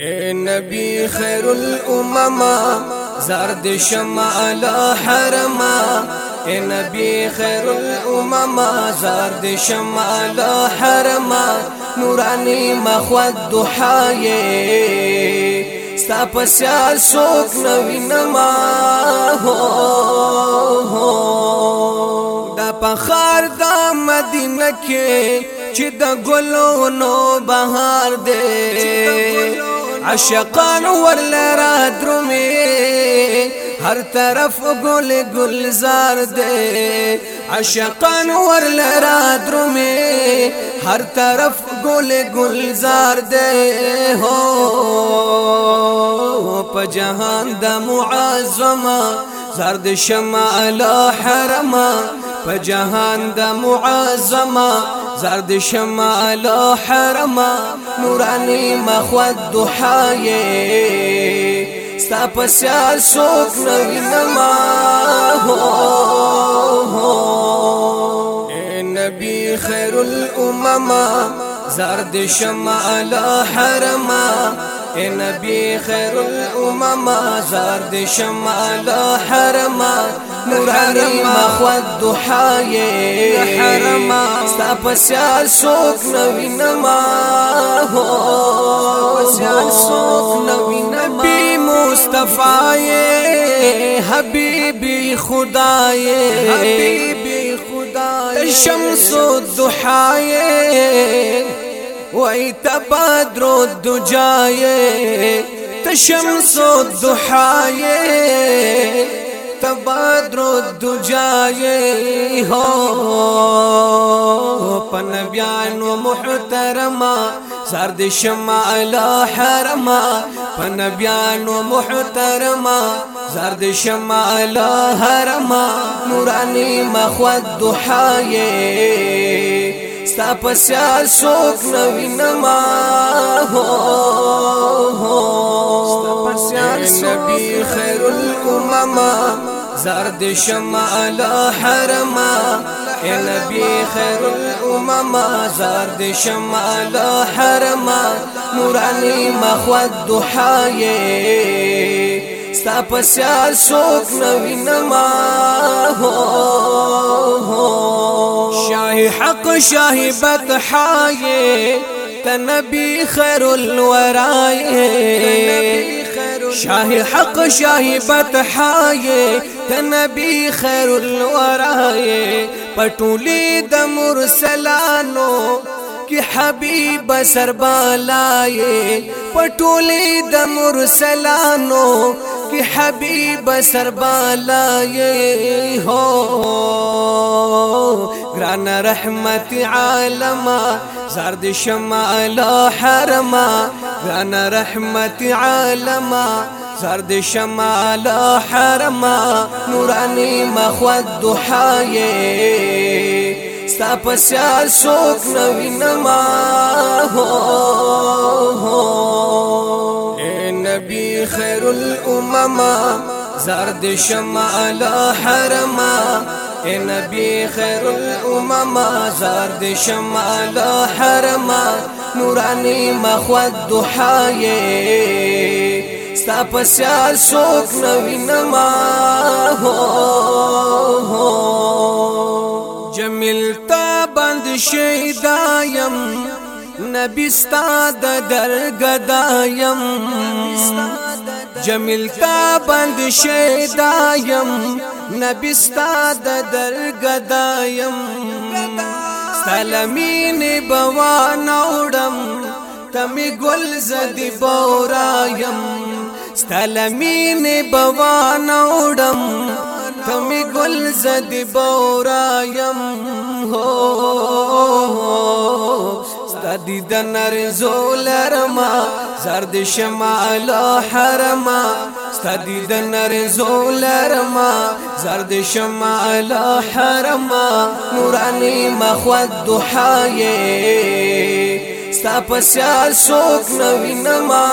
اے نبی خیر الامم زرد شمع علی حرم اے نبی خیر الامم زرد شمع علی حرم نورانی مخود دحایه ستا پسیار سوک نوی نما ہو دا پخار دا مدینه کې چې د ګلونو بهار دی عشقان ولا راد رومي هر طرف گل گلزار دے عشقان ولا راد رومي هر طرف گل گلزار دے ہو په جهان د معظمه زرد شمع لا حرمه په جهان د معظمه زرد شمال حرما نورانی مخود دحایه ستا پسیار سوک نوی نما اے نبی خیر الامم زرد شمال حرما اے نبی خیر الامم زرد شمال حرما محرم اخوات محد ہر ستا تپسیا سوک نوی نما ہو سوک نوی نما بی مصطفی حبیبی خدای حبیبی خدای شمس شم سو دہائی وئی تشمس دردائے تبادرو دو جائے ہو بیان و محترما سرد شمع لا پن بیان و محترما زرد شمع لا حرما نورانی مخود دحائے ستا پسیا سوک نوی نما ستا پسیا سوک ستا پسیا سوک نبی خیر الامم زرد شمال حرما اے نبی خیر الامم زرد شمال حرما نورانی مخود دحایه ستا پسیار سوک نوی نما شاہ حق شاہ بدحایه تنبی خیر الورایه شاہ حق شاہ تنبی خیر پٹولی دمر سلانو کہ ہبی بسربالائے پٹولی دمر سلانو کی حبیب بسربالا اے ہو گران رحمت عالما زرد شمال حرما گران رحمت عالما زرد شمال حرما نورانی مخود دحایه ستا پسیار سوک نوی نما اے نبی خیر الامما زرد شمال حرما اے نبی خیر الامم زرد شمال حرم نورانی مخود دحای ستا پسیار سوک نوی نما جمیل تا بند شیدایم نبی ستا د درگدایم نبی ستا جمیل تا بند شیدا یم نبی ستا د درګدا یم سلامین بوا نوړم تمی گل زدی بورا یم سلامین بوا نوړم تمی گل زدی بورا یم هو ستدی د نر زولرما زرد شمال حرما ستدی د نرزو لرما زرد شمال حرما نورانی مخود دحایه ستا پسیار سوک نوی نما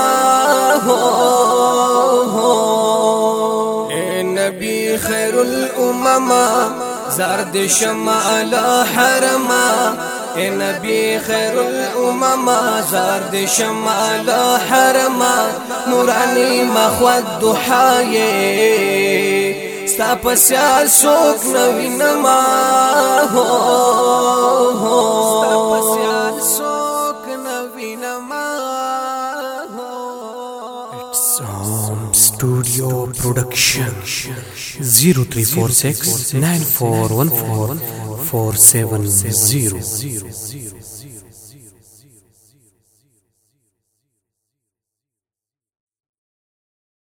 اے نبی خیر الامما زرد شمال حرما اے نبی خیر الامم زار د شمال حرم نورانی مخود دحای ستا پسیار سوک نوی نما ہو ستا پسیار سوک نوی نما Some studio production 0346 9414 470